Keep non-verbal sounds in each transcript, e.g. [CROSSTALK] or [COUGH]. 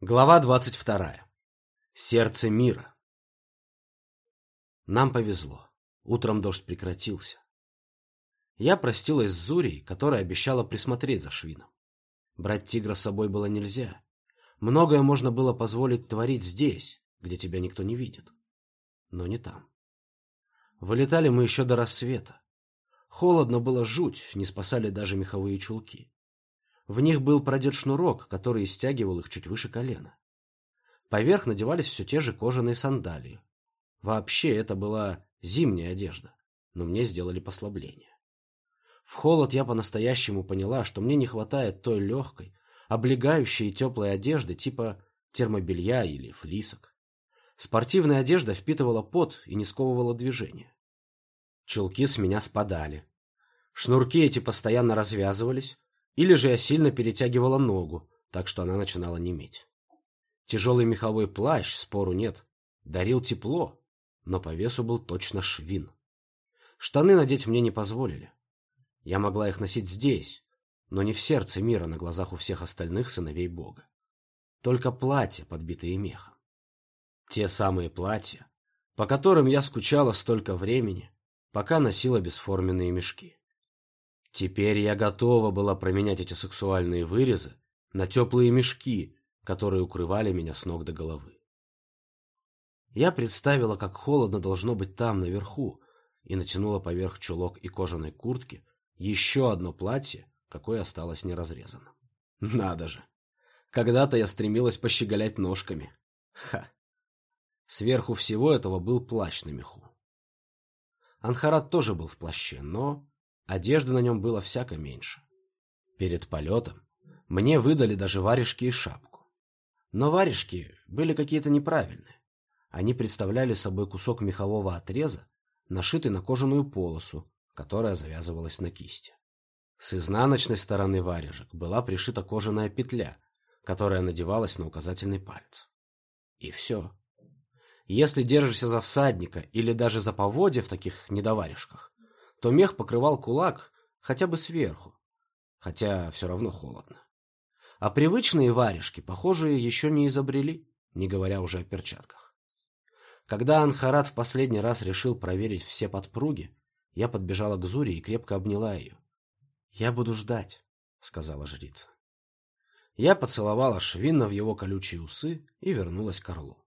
Глава двадцать вторая. Сердце мира. Нам повезло. Утром дождь прекратился. Я простилась с Зурей, которая обещала присмотреть за Швином. Брать тигра с собой было нельзя. Многое можно было позволить творить здесь, где тебя никто не видит. Но не там. Вылетали мы еще до рассвета. Холодно было жуть, не спасали даже меховые чулки. В них был продет шнурок, который стягивал их чуть выше колена. Поверх надевались все те же кожаные сандалии. Вообще это была зимняя одежда, но мне сделали послабление. В холод я по-настоящему поняла, что мне не хватает той легкой, облегающей и теплой одежды типа термобелья или флисок. Спортивная одежда впитывала пот и не сковывала движение. Чулки с меня спадали. Шнурки эти постоянно развязывались, или же я сильно перетягивала ногу, так что она начинала неметь. Тяжелый меховой плащ, спору нет, дарил тепло, но по весу был точно швин. Штаны надеть мне не позволили. Я могла их носить здесь, но не в сердце мира на глазах у всех остальных сыновей Бога. Только платья, подбитые мехом. Те самые платья, по которым я скучала столько времени, пока носила бесформенные мешки. Теперь я готова была променять эти сексуальные вырезы на теплые мешки, которые укрывали меня с ног до головы. Я представила, как холодно должно быть там, наверху, и натянула поверх чулок и кожаной куртки еще одно платье, какое осталось неразрезанным. [LAUGHS] Надо же! Когда-то я стремилась пощеголять ножками. Ха! Сверху всего этого был плащ на меху. Анхарат тоже был в плаще, но Одежды на нем было всяко меньше. Перед полетом мне выдали даже варежки и шапку. Но варежки были какие-то неправильные. Они представляли собой кусок мехового отреза, нашитый на кожаную полосу, которая завязывалась на кисти. С изнаночной стороны варежек была пришита кожаная петля, которая надевалась на указательный палец. И все. Если держишься за всадника или даже за поводья в таких недоварежках, то мех покрывал кулак хотя бы сверху, хотя все равно холодно. А привычные варежки, похоже, еще не изобрели, не говоря уже о перчатках. Когда Анхарат в последний раз решил проверить все подпруги, я подбежала к Зуре и крепко обняла ее. «Я буду ждать», — сказала жрица. Я поцеловала Швинна в его колючие усы и вернулась к орлу.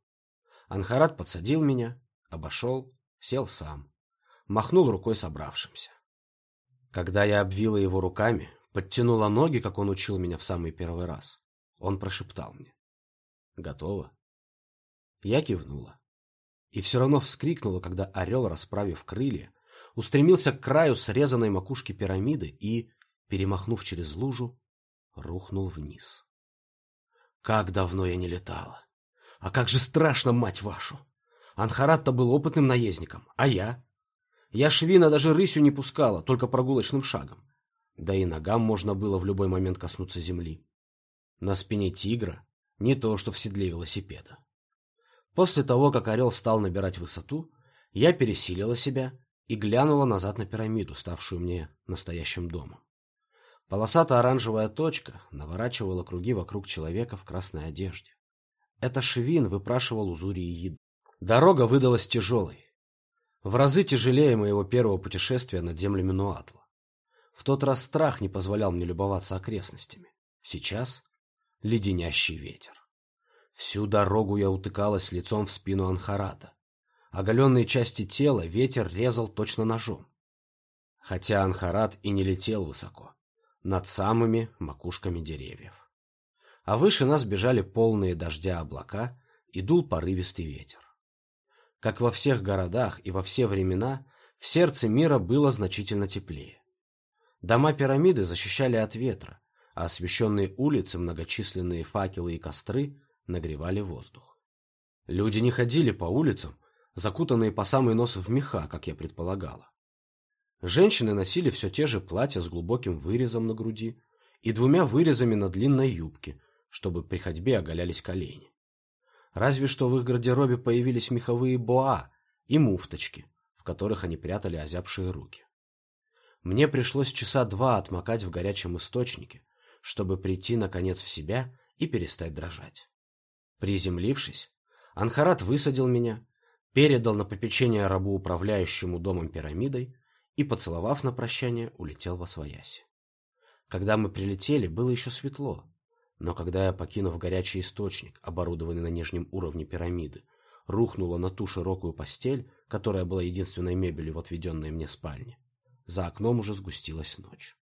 Анхарат подсадил меня, обошел, сел сам махнул рукой собравшимся. Когда я обвила его руками, подтянула ноги, как он учил меня в самый первый раз, он прошептал мне. «Готово?» Я кивнула. И все равно вскрикнула, когда орел, расправив крылья, устремился к краю срезанной макушки пирамиды и, перемахнув через лужу, рухнул вниз. Как давно я не летала! А как же страшно, мать вашу! Анхарат-то был опытным наездником, а я? Я швина даже рысью не пускала, только прогулочным шагом. Да и ногам можно было в любой момент коснуться земли. На спине тигра не то, что в седле велосипеда. После того, как орел стал набирать высоту, я пересилила себя и глянула назад на пирамиду, ставшую мне настоящим домом. Полосато-оранжевая точка наворачивала круги вокруг человека в красной одежде. Это Швин выпрашивал у Зурии еду. Дорога выдалась тяжелой, в разы тяжелее моего первого путешествия над землями Нуатла. В тот раз страх не позволял мне любоваться окрестностями. Сейчас леденящий ветер. Всю дорогу я утыкалась лицом в спину Анхарата. Оголенные части тела ветер резал точно ножом. Хотя Анхарат и не летел высоко, над самыми макушками деревьев. А выше нас бежали полные дождя облака и дул порывистый ветер. Как во всех городах и во все времена, в сердце мира было значительно теплее. Дома пирамиды защищали от ветра, а освещенные улицы, многочисленные факелы и костры нагревали воздух. Люди не ходили по улицам, закутанные по самый нос в меха, как я предполагала. Женщины носили все те же платья с глубоким вырезом на груди и двумя вырезами на длинной юбке, чтобы при ходьбе оголялись колени. Разве что в их гардеробе появились меховые боа и муфточки, в которых они прятали озябшие руки. Мне пришлось часа два отмокать в горячем источнике, чтобы прийти, наконец, в себя и перестать дрожать. Приземлившись, Анхарат высадил меня, передал на попечение рабу управляющему домом пирамидой и, поцеловав на прощание, улетел во свояси. Когда мы прилетели, было еще светло, но когда я, покинув горячий источник, оборудованный на нижнем уровне пирамиды, рухнула на ту широкую постель, которая была единственной мебелью в отведенной мне спальне, за окном уже сгустилась ночь.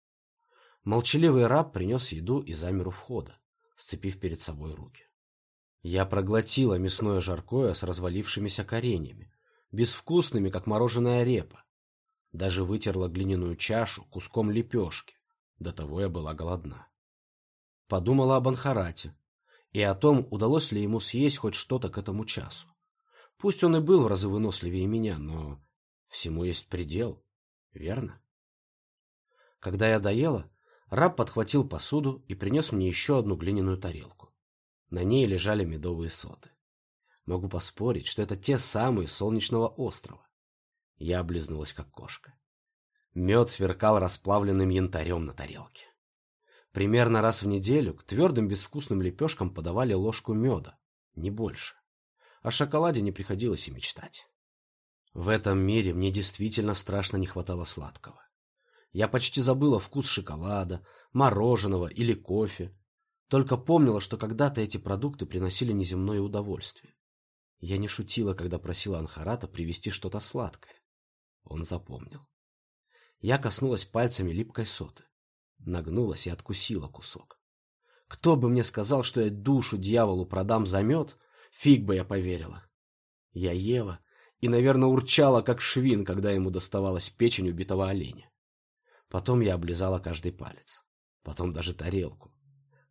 Молчаливый раб принес еду и замер у входа, сцепив перед собой руки. Я проглотила мясное жаркое с развалившимися коренями, безвкусными, как мороженая репа. Даже вытерла глиняную чашу куском лепешки, до того я была голодна. Подумала об Анхарате и о том, удалось ли ему съесть хоть что-то к этому часу. Пусть он и был в разы выносливее меня, но всему есть предел, верно? Когда я доела, раб подхватил посуду и принес мне еще одну глиняную тарелку. На ней лежали медовые соты. Могу поспорить, что это те самые солнечного острова. Я облизнулась, как кошка. Мед сверкал расплавленным янтарем на тарелке. Примерно раз в неделю к твердым безвкусным лепешкам подавали ложку меда, не больше. О шоколаде не приходилось и мечтать. В этом мире мне действительно страшно не хватало сладкого. Я почти забыла вкус шоколада, мороженого или кофе. Только помнила, что когда-то эти продукты приносили неземное удовольствие. Я не шутила, когда просила Анхарата привезти что-то сладкое. Он запомнил. Я коснулась пальцами липкой соты. Нагнулась и откусила кусок. Кто бы мне сказал, что я душу дьяволу продам за мед, фиг бы я поверила. Я ела и, наверное, урчала, как швин, когда ему доставалась печень убитого оленя. Потом я облизала каждый палец. Потом даже тарелку.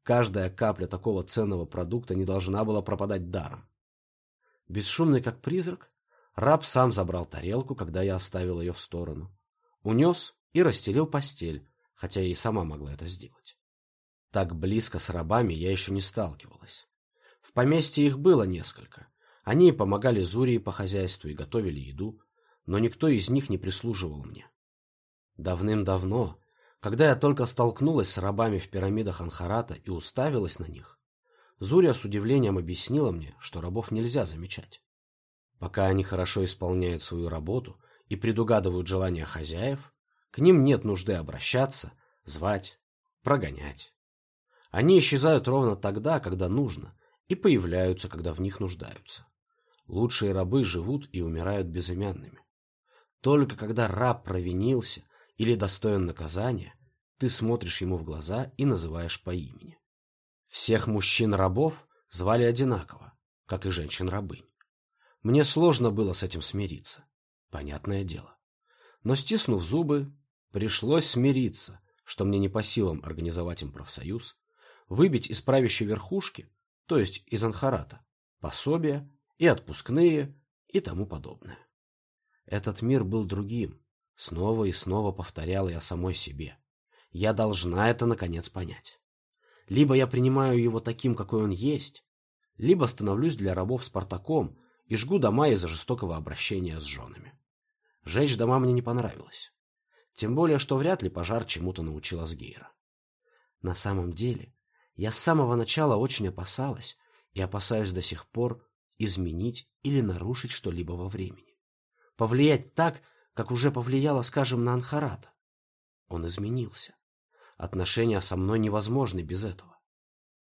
Каждая капля такого ценного продукта не должна была пропадать даром. Бесшумный как призрак, раб сам забрал тарелку, когда я оставил ее в сторону. Унес и расстелил постель, хотя и сама могла это сделать. Так близко с рабами я еще не сталкивалась. В поместье их было несколько. Они помогали Зурии по хозяйству и готовили еду, но никто из них не прислуживал мне. Давным-давно, когда я только столкнулась с рабами в пирамидах Анхарата и уставилась на них, Зурия с удивлением объяснила мне, что рабов нельзя замечать. Пока они хорошо исполняют свою работу и предугадывают желания хозяев, к ним нет нужды обращаться, звать, прогонять. Они исчезают ровно тогда, когда нужно, и появляются, когда в них нуждаются. Лучшие рабы живут и умирают безымянными. Только когда раб провинился или достоин наказания, ты смотришь ему в глаза и называешь по имени. Всех мужчин-рабов звали одинаково, как и женщин-рабынь. Мне сложно было с этим смириться, понятное дело. Но, стиснув зубы, Пришлось смириться, что мне не по силам организовать им профсоюз, выбить из правящей верхушки, то есть из Анхарата, пособия и отпускные и тому подобное. Этот мир был другим, снова и снова повторяла я самой себе. Я должна это наконец понять. Либо я принимаю его таким, какой он есть, либо становлюсь для рабов Спартаком и жгу дома из-за жестокого обращения с женами. Жечь дома мне не понравилось. Тем более, что вряд ли пожар чему-то научил Асгейра. На самом деле, я с самого начала очень опасалась и опасаюсь до сих пор изменить или нарушить что-либо во времени. Повлиять так, как уже повлияло, скажем, на Анхарата. Он изменился. Отношения со мной невозможны без этого.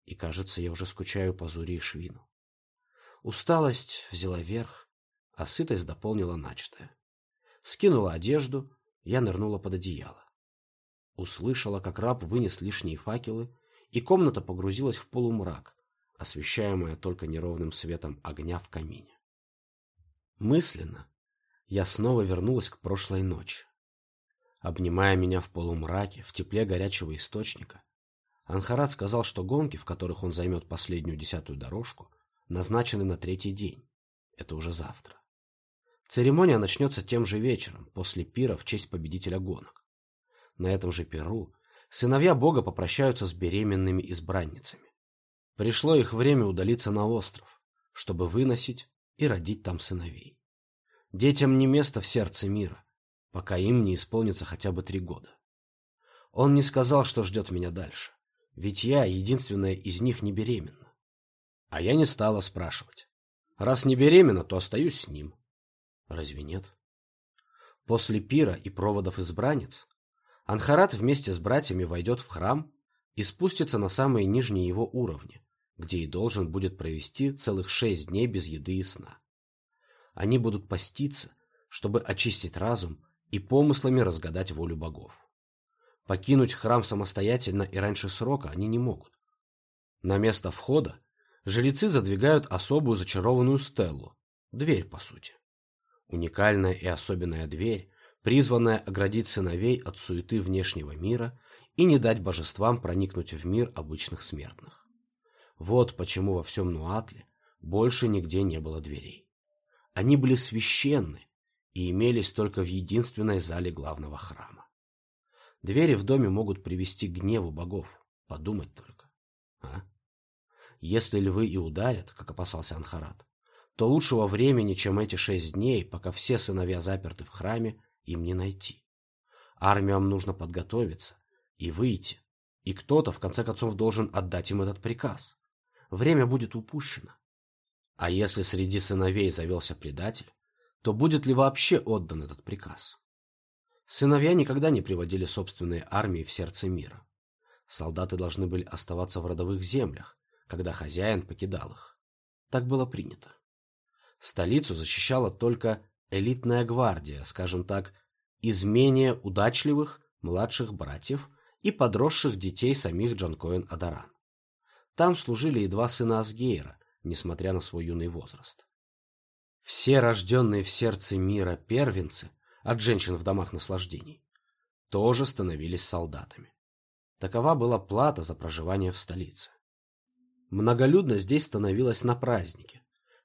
И, кажется, я уже скучаю по Зуре и Швину. Усталость взяла верх, а сытость дополнила начатое. Скинула одежду я нырнула под одеяло. Услышала, как раб вынес лишние факелы, и комната погрузилась в полумрак, освещаемая только неровным светом огня в камине. Мысленно я снова вернулась к прошлой ночи. Обнимая меня в полумраке, в тепле горячего источника, Анхарат сказал, что гонки, в которых он займет последнюю десятую дорожку, назначены на третий день. Это уже завтра. Церемония начнется тем же вечером, после пира в честь победителя гонок. На этом же пиру сыновья бога попрощаются с беременными избранницами. Пришло их время удалиться на остров, чтобы выносить и родить там сыновей. Детям не место в сердце мира, пока им не исполнится хотя бы три года. Он не сказал, что ждет меня дальше, ведь я единственная из них не беременна. А я не стала спрашивать. Раз не беременна, то остаюсь с ним. Разве нет? После пира и проводов избранниц Анхарат вместе с братьями войдет в храм и спустится на самые нижние его уровни, где и должен будет провести целых шесть дней без еды и сна. Они будут поститься, чтобы очистить разум и помыслами разгадать волю богов. Покинуть храм самостоятельно и раньше срока они не могут. На место входа жрецы задвигают особую зачарованную стеллу, дверь по сути. Уникальная и особенная дверь, призванная оградить сыновей от суеты внешнего мира и не дать божествам проникнуть в мир обычных смертных. Вот почему во всем Нуатле больше нигде не было дверей. Они были священны и имелись только в единственной зале главного храма. Двери в доме могут привести к гневу богов, подумать только. А? Если львы и ударят, как опасался Анхарат, то лучшего времени, чем эти шесть дней, пока все сыновья заперты в храме, им не найти. Армиям нужно подготовиться и выйти, и кто-то, в конце концов, должен отдать им этот приказ. Время будет упущено. А если среди сыновей завелся предатель, то будет ли вообще отдан этот приказ? Сыновья никогда не приводили собственные армии в сердце мира. Солдаты должны были оставаться в родовых землях, когда хозяин покидал их. Так было принято. Столицу защищала только элитная гвардия, скажем так, из менее удачливых младших братьев и подросших детей самих Джанкоин Адаран. Там служили и два сына Асгейра, несмотря на свой юный возраст. Все рожденные в сердце мира первенцы от женщин в домах наслаждений тоже становились солдатами. Такова была плата за проживание в столице. Многолюдно здесь становилось на празднике.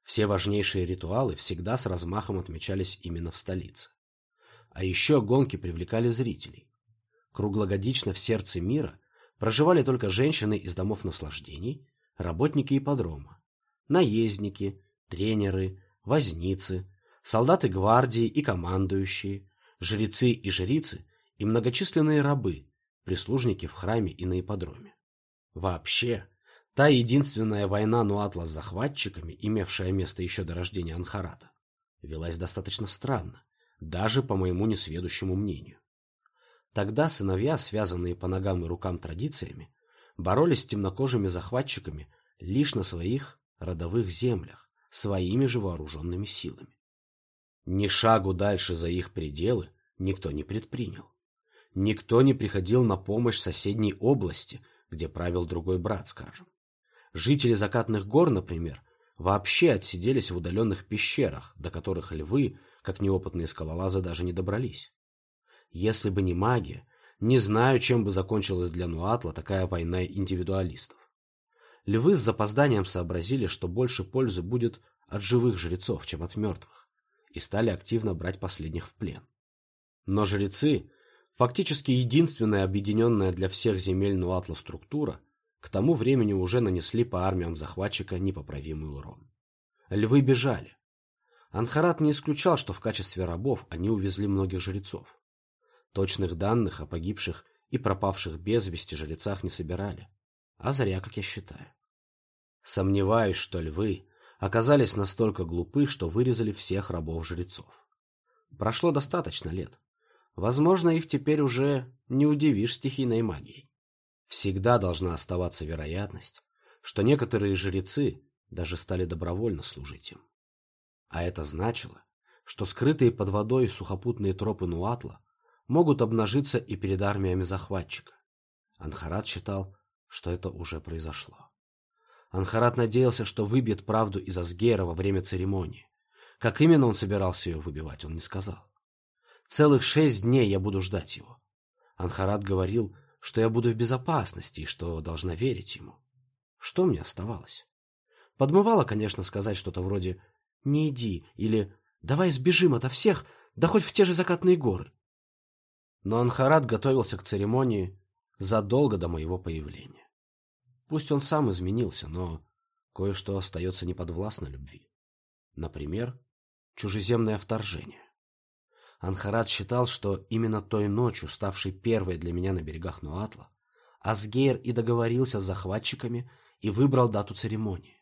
Все важнейшие ритуалы всегда с размахом отмечались именно в столице. А еще гонки привлекали зрителей. Круглогодично в сердце мира проживали только женщины из домов наслаждений, работники ипподрома, наездники, тренеры, возницы, солдаты гвардии и командующие, жрецы и жрицы и многочисленные рабы, прислужники в храме и на ипподроме. Вообще, та единственная война Нуатла с захватчиками, имевшая место еще до рождения Анхарата, велась достаточно странно, даже по моему несведущему мнению. Тогда сыновья, связанные по ногам и рукам традициями, боролись с темнокожими захватчиками лишь на своих родовых землях, своими же вооруженными силами. Ни шагу дальше за их пределы никто не предпринял. Никто не приходил на помощь соседней области, где правил другой брат, скажем. Жители закатных гор, например, вообще отсиделись в удаленных пещерах, до которых львы, как неопытные скалолазы, даже не добрались. Если бы не магия, не знаю, чем бы закончилась для Нуатла такая война индивидуалистов. Львы с запозданием сообразили, что больше пользы будет от живых жрецов, чем от мертвых, и стали активно брать последних в плен. Но жрецы, фактически единственная объединенная для всех земель Нуатла структура, к тому времени уже нанесли по армиям захватчика непоправимый урон. Львы бежали. Анхарат не исключал, что в качестве рабов они увезли многих жрецов. Точных данных о погибших и пропавших без вести жрецах не собирали. А зря, как я считаю. Сомневаюсь, что львы оказались настолько глупы, что вырезали всех рабов-жрецов. Прошло достаточно лет. Возможно, их теперь уже не удивишь стихийной магией. Всегда должна оставаться вероятность, что некоторые жрецы даже стали добровольно служить им. А это значило, что скрытые под водой сухопутные тропы Нуатла могут обнажиться и перед армиями захватчика. Анхарат считал, что это уже произошло. Анхарат надеялся, что выбьет правду из Асгейра во время церемонии. Как именно он собирался ее выбивать, он не сказал. Целых шесть дней я буду ждать его. Анхарат говорил, что я буду в безопасности и что должна верить ему. Что мне оставалось? Подмывало, конечно, сказать что-то вроде «не иди» или «давай сбежим ото всех, да хоть в те же закатные горы». Но Анхарат готовился к церемонии задолго до моего появления. Пусть он сам изменился, но кое-что остается неподвластно любви. Например, чужеземное вторжение. Анхарат считал, что именно той ночью, ставшей первой для меня на берегах Нуатла, Асгейр и договорился с захватчиками и выбрал дату церемонии.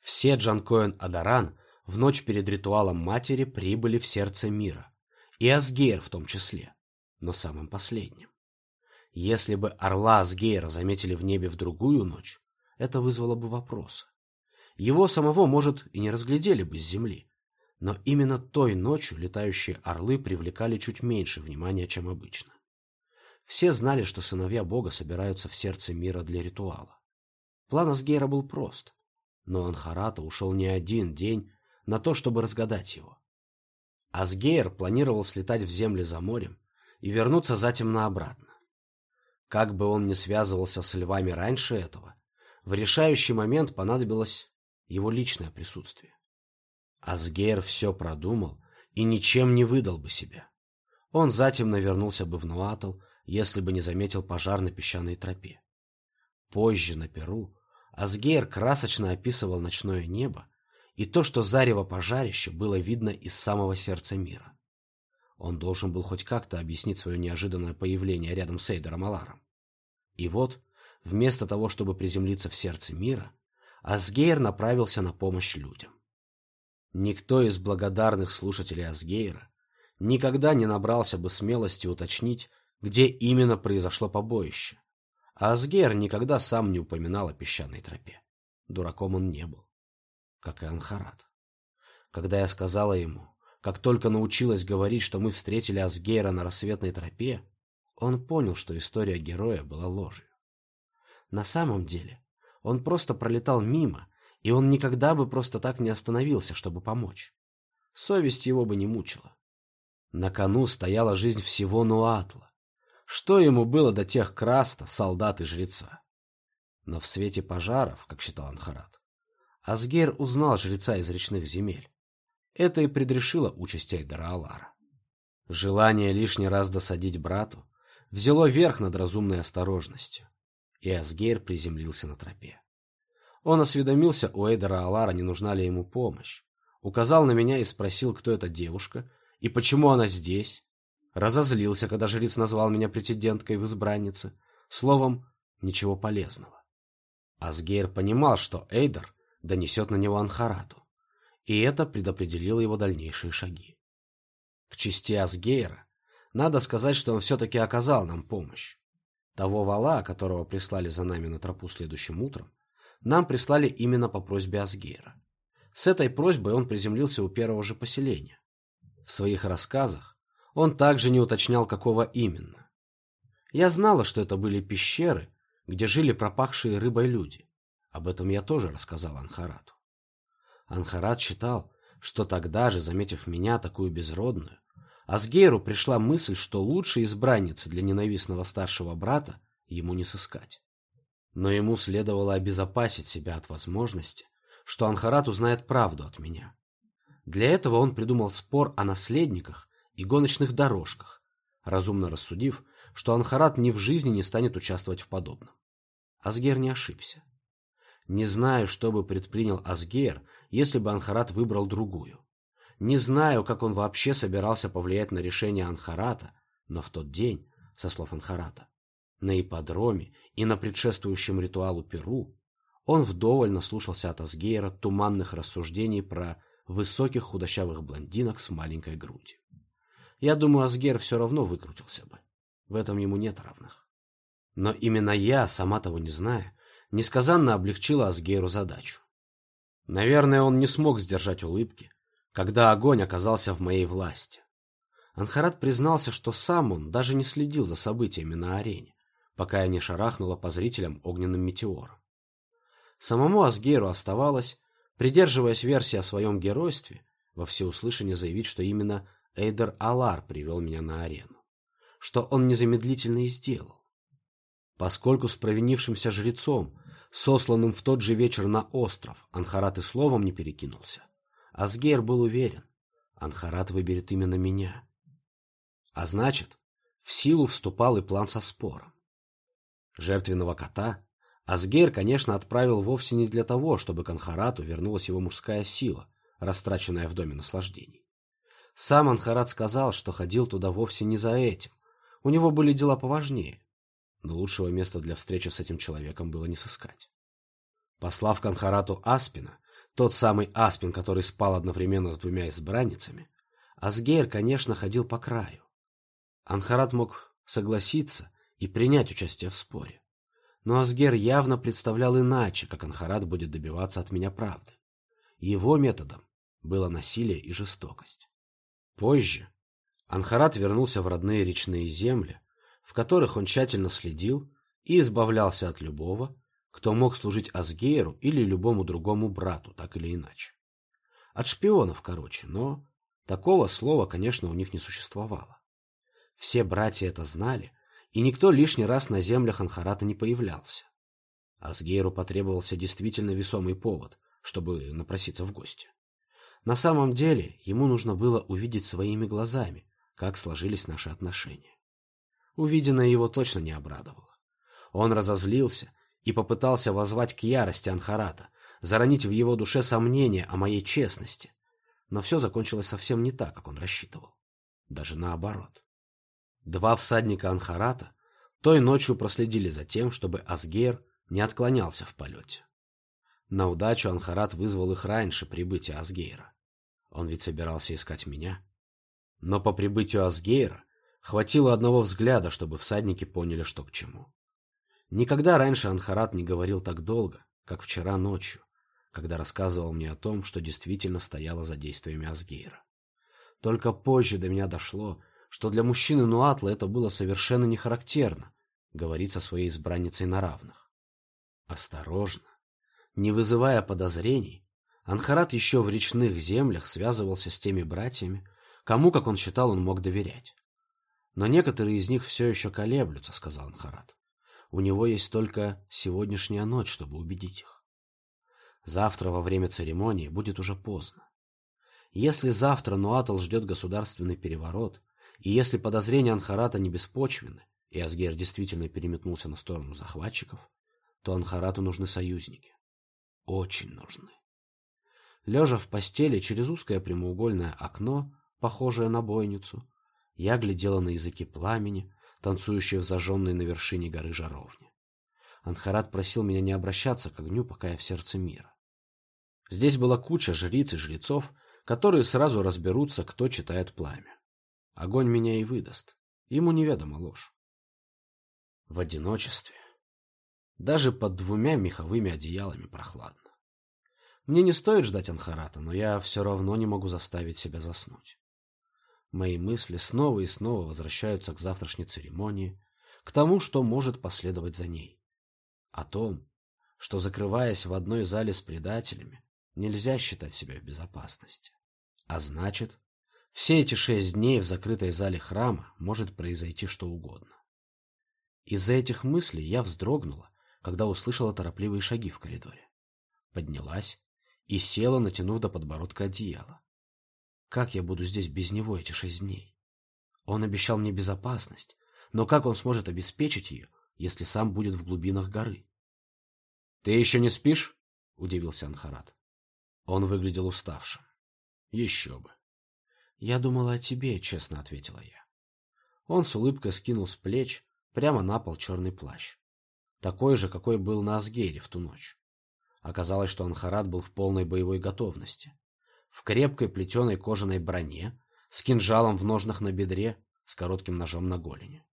Все Джанкоин Адаран в ночь перед ритуалом матери прибыли в сердце мира. И Асгейр в том числе, но самым последним. Если бы орла Асгейра заметили в небе в другую ночь, это вызвало бы вопросы. Его самого, может, и не разглядели бы с земли, но именно той ночью летающие орлы привлекали чуть меньше внимания, чем обычно. Все знали, что сыновья Бога собираются в сердце мира для ритуала. План Асгейра был прост, но Анхарата ушел не один день на то, чтобы разгадать его. Асгейр планировал слетать в земли за морем и вернуться затем обратно. Как бы он ни связывался с львами раньше этого, в решающий момент понадобилось его личное присутствие. Асгейр все продумал и ничем не выдал бы себя. Он затем навернулся бы в Нуатл, если бы не заметил пожар на песчаной тропе. Позже, на Перу, Асгейр красочно описывал ночное небо, и то, что зарево пожарища было видно из самого сердца мира. Он должен был хоть как-то объяснить свое неожиданное появление рядом с Эйдером Аларом. И вот, вместо того, чтобы приземлиться в сердце мира, Асгейр направился на помощь людям. Никто из благодарных слушателей Асгейра никогда не набрался бы смелости уточнить, где именно произошло побоище. А Асгейр никогда сам не упоминал о песчаной тропе. Дураком он не был, как и Анхарат. Когда я сказала ему, как только научилась говорить, что мы встретили Асгейра на рассветной тропе, он понял, что история героя была ложью. На самом деле, он просто пролетал мимо, и он никогда бы просто так не остановился, чтобы помочь. Совесть его бы не мучила. На кону стояла жизнь всего Нуатла. Что ему было до тех краста, солдат и жреца? Но в свете пожаров, как считал Анхарат, Асгейр узнал жреца из речных земель. Это и предрешило участь Эйдара Алара. Желание лишний раз досадить брату взяло верх над разумной осторожностью, и Асгейр приземлился на тропе. Он осведомился у Эйдера Алара, не нужна ли ему помощь, указал на меня и спросил, кто эта девушка и почему она здесь. Разозлился, когда жрец назвал меня претенденткой в избраннице. Словом, ничего полезного. Асгейр понимал, что Эйдер донесет на него Анхарату и это предопределило его дальнейшие шаги. К чести Асгейра, надо сказать, что он все-таки оказал нам помощь. Того вала, которого прислали за нами на тропу следующим утром, нам прислали именно по просьбе Асгейра. С этой просьбой он приземлился у первого же поселения. В своих рассказах он также не уточнял, какого именно. Я знала, что это были пещеры, где жили пропахшие рыбой люди. Об этом я тоже рассказал Анхарату. Анхарат считал, что тогда же, заметив меня, такую безродную, Асгейру пришла мысль, что лучшей избранницы для ненавистного старшего брата ему не сыскать. Но ему следовало обезопасить себя от возможности, что Анхарат узнает правду от меня. Для этого он придумал спор о наследниках и гоночных дорожках, разумно рассудив, что Анхарат ни в жизни не станет участвовать в подобном. Асгер не ошибся. Не знаю, что бы предпринял Асгейр, если бы Анхарат выбрал другую. Не знаю, как он вообще собирался повлиять на решение Анхарата, но в тот день, со слов Анхарата, на ипподроме и на предшествующем ритуалу Перу, он вдоволь наслушался от Асгейра туманных рассуждений про высоких худощавых блондинок с маленькой грудью. Я думаю, Асгейр все равно выкрутился бы. В этом ему нет равных. Но именно я, сама того не зная, несказанно облегчила Асгейру задачу. Наверное, он не смог сдержать улыбки, когда огонь оказался в моей власти. Анхарат признался, что сам он даже не следил за событиями на арене, пока я не шарахнула по зрителям огненным метеором. Самому Асгейру оставалось, придерживаясь версии о своем геройстве, во всеуслышание заявить, что именно Эйдер Алар привел меня на арену, что он незамедлительно и сделал. Поскольку с провинившимся жрецом, сосланным в тот же вечер на остров, Анхарат и словом не перекинулся, Асгейр был уверен, Анхарат выберет именно меня. А значит, в силу вступал и план со спором. Жертвенного кота Асгейр, конечно, отправил вовсе не для того, чтобы к Анхарату вернулась его мужская сила, растраченная в доме наслаждений. Сам Анхарат сказал, что ходил туда вовсе не за этим. У него были дела поважнее но лучшего места для встречи с этим человеком было не сыскать. Послав к Анхарату Аспина, тот самый Аспин, который спал одновременно с двумя избранницами, Асгейр, конечно, ходил по краю. Анхарат мог согласиться и принять участие в споре. Но Асгер явно представлял иначе, как Анхарат будет добиваться от меня правды. Его методом было насилие и жестокость. Позже Анхарат вернулся в родные речные земли, в которых он тщательно следил и избавлялся от любого, кто мог служить Асгейру или любому другому брату, так или иначе. От шпионов, короче, но такого слова, конечно, у них не существовало. Все братья это знали, и никто лишний раз на землях Анхарата не появлялся. Асгейру потребовался действительно весомый повод, чтобы напроситься в гости. На самом деле, ему нужно было увидеть своими глазами, как сложились наши отношения. Увиденное его точно не обрадовало. Он разозлился и попытался воззвать к ярости Анхарата, заронить в его душе сомнения о моей честности. Но все закончилось совсем не так, как он рассчитывал. Даже наоборот. Два всадника Анхарата той ночью проследили за тем, чтобы Асгер не отклонялся в полете. На удачу Анхарат вызвал их раньше прибытия Асгейра. Он ведь собирался искать меня. Но по прибытию Асгейра Хватило одного взгляда, чтобы всадники поняли, что к чему. Никогда раньше Анхарат не говорил так долго, как вчера ночью, когда рассказывал мне о том, что действительно стояло за действиями Асгейра. Только позже до меня дошло, что для мужчины Нуатла это было совершенно не характерно говорить со своей избранницей на равных. Осторожно, не вызывая подозрений, Анхарат еще в речных землях связывался с теми братьями, кому, как он считал, он мог доверять. Но некоторые из них все еще колеблются, сказал Анхарат. У него есть только сегодняшняя ночь, чтобы убедить их. Завтра во время церемонии будет уже поздно. Если завтра Нуатл ждет государственный переворот, и если подозрения Анхарата не беспочвены, и Асгер действительно переметнулся на сторону захватчиков, то Анхарату нужны союзники. Очень нужны. Лежа в постели через узкое прямоугольное окно, похожее на бойницу, я глядела на языки пламени, танцующие в зажженной на вершине горы жаровни. Анхарат просил меня не обращаться к огню, пока я в сердце мира. Здесь была куча жриц и жрецов, которые сразу разберутся, кто читает пламя. Огонь меня и выдаст. Ему неведома ложь. В одиночестве. Даже под двумя меховыми одеялами прохладно. Мне не стоит ждать Анхарата, но я все равно не могу заставить себя заснуть. Мои мысли снова и снова возвращаются к завтрашней церемонии, к тому, что может последовать за ней. О том, что, закрываясь в одной зале с предателями, нельзя считать себя в безопасности. А значит, все эти шесть дней в закрытой зале храма может произойти что угодно. Из-за этих мыслей я вздрогнула, когда услышала торопливые шаги в коридоре. Поднялась и села, натянув до подбородка одеяло. Как я буду здесь без него эти шесть дней? Он обещал мне безопасность, но как он сможет обеспечить ее, если сам будет в глубинах горы? — Ты еще не спишь? — удивился Анхарат. Он выглядел уставшим. — Еще бы. — Я думала о тебе, — честно ответила я. Он с улыбкой скинул с плеч прямо на пол черный плащ. Такой же, какой был на Асгейре в ту ночь. Оказалось, что Анхарат был в полной боевой готовности в крепкой плетеной кожаной броне, с кинжалом в ножнах на бедре, с коротким ножом на голени.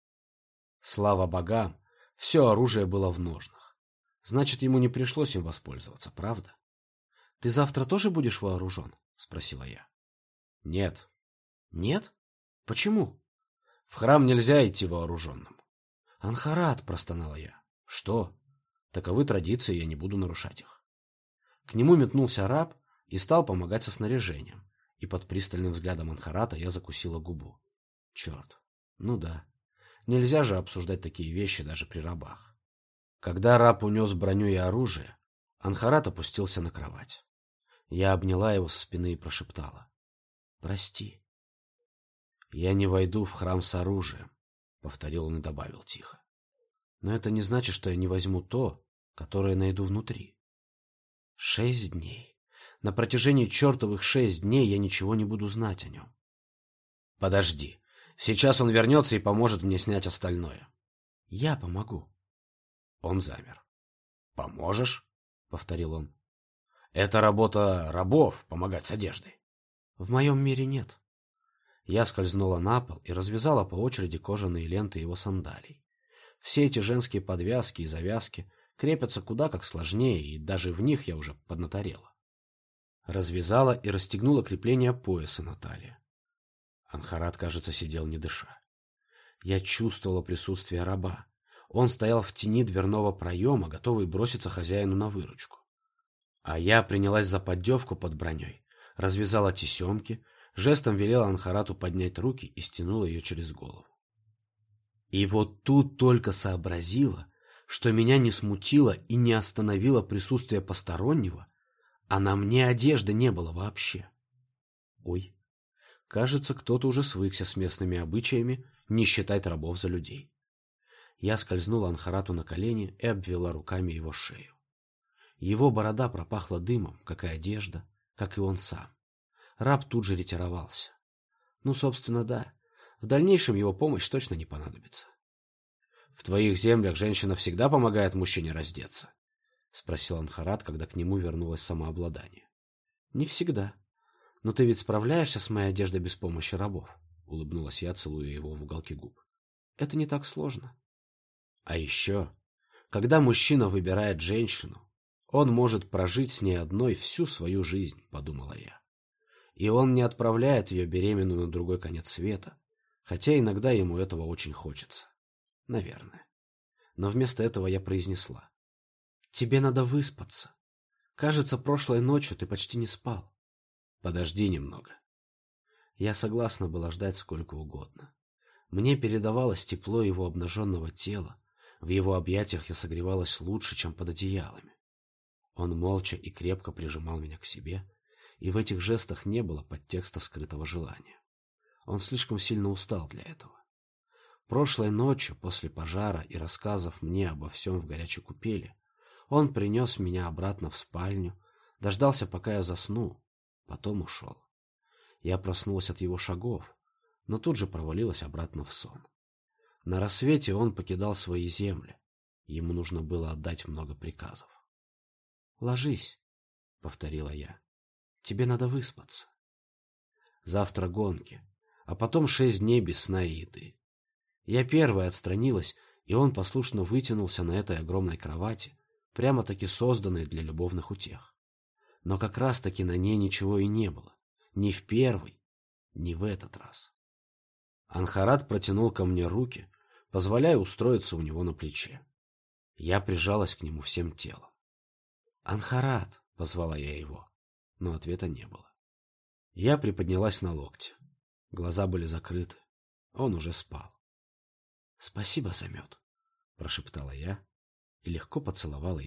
Слава богам, все оружие было в ножнах. Значит, ему не пришлось им воспользоваться, правда? — Ты завтра тоже будешь вооружен? — спросила я. — Нет. — Нет? Почему? — В храм нельзя идти вооруженным. — Анхарат, — простонала я. — Что? Таковы традиции, я не буду нарушать их. К нему метнулся раб и стал помогать со снаряжением. И под пристальным взглядом Анхарата я закусила губу. Черт. Ну да. Нельзя же обсуждать такие вещи даже при рабах. Когда раб унес броню и оружие, Анхарат опустился на кровать. Я обняла его со спины и прошептала. «Прости». «Я не войду в храм с оружием», — повторил он и добавил тихо. «Но это не значит, что я не возьму то, которое найду внутри». «Шесть дней». На протяжении чертовых шесть дней я ничего не буду знать о нем. Подожди. Сейчас он вернется и поможет мне снять остальное. Я помогу. Он замер. Поможешь? Повторил он. Это работа рабов — помогать с одеждой. В моем мире нет. Я скользнула на пол и развязала по очереди кожаные ленты его сандалий. Все эти женские подвязки и завязки крепятся куда как сложнее, и даже в них я уже поднаторела. Развязала и расстегнула крепление пояса на талии. Анхарат, кажется, сидел не дыша. Я чувствовала присутствие раба. Он стоял в тени дверного проема, готовый броситься хозяину на выручку. А я принялась за поддевку под броней, развязала тесемки, жестом велела Анхарату поднять руки и стянула ее через голову. И вот тут только сообразила, что меня не смутило и не остановило присутствие постороннего, а на мне одежды не было вообще. Ой, кажется, кто-то уже свыкся с местными обычаями не считать рабов за людей. Я скользнула Анхарату на колени и обвела руками его шею. Его борода пропахла дымом, как и одежда, как и он сам. Раб тут же ретировался. Ну, собственно, да. В дальнейшем его помощь точно не понадобится. — В твоих землях женщина всегда помогает мужчине раздеться? — спросил Анхарат, когда к нему вернулось самообладание. — Не всегда. Но ты ведь справляешься с моей одеждой без помощи рабов, — улыбнулась я, целуя его в уголки губ. — Это не так сложно. А еще, когда мужчина выбирает женщину, он может прожить с ней одной всю свою жизнь, — подумала я. И он не отправляет ее беременную на другой конец света, хотя иногда ему этого очень хочется. Наверное. Но вместо этого я произнесла. «Тебе надо выспаться. Кажется, прошлой ночью ты почти не спал. Подожди немного». Я согласна была ждать сколько угодно. Мне передавалось тепло его обнаженного тела. В его объятиях я согревалась лучше, чем под одеялами. Он молча и крепко прижимал меня к себе, и в этих жестах не было подтекста скрытого желания. Он слишком сильно устал для этого. Прошлой ночью, после пожара и рассказов мне обо всем в горячей купели, он принес меня обратно в спальню, дождался, пока я засну, потом ушел. Я проснулась от его шагов, но тут же провалилась обратно в сон. На рассвете он покидал свои земли. Ему нужно было отдать много приказов. «Ложись», — повторила я. «Тебе надо выспаться. Завтра гонки, а потом шесть дней без сна и еды. Я первая отстранилась, и он послушно вытянулся на этой огромной кровати, прямо-таки созданной для любовных утех. Но как раз-таки на ней ничего и не было. Ни в первый, ни в этот раз. Анхарат протянул ко мне руки, позволяя устроиться у него на плече. Я прижалась к нему всем телом. «Анхарат!» — позвала я его, но ответа не было. Я приподнялась на локте. Глаза были закрыты. Он уже спал. «Спасибо за мед», — прошептала я и легко поцеловала его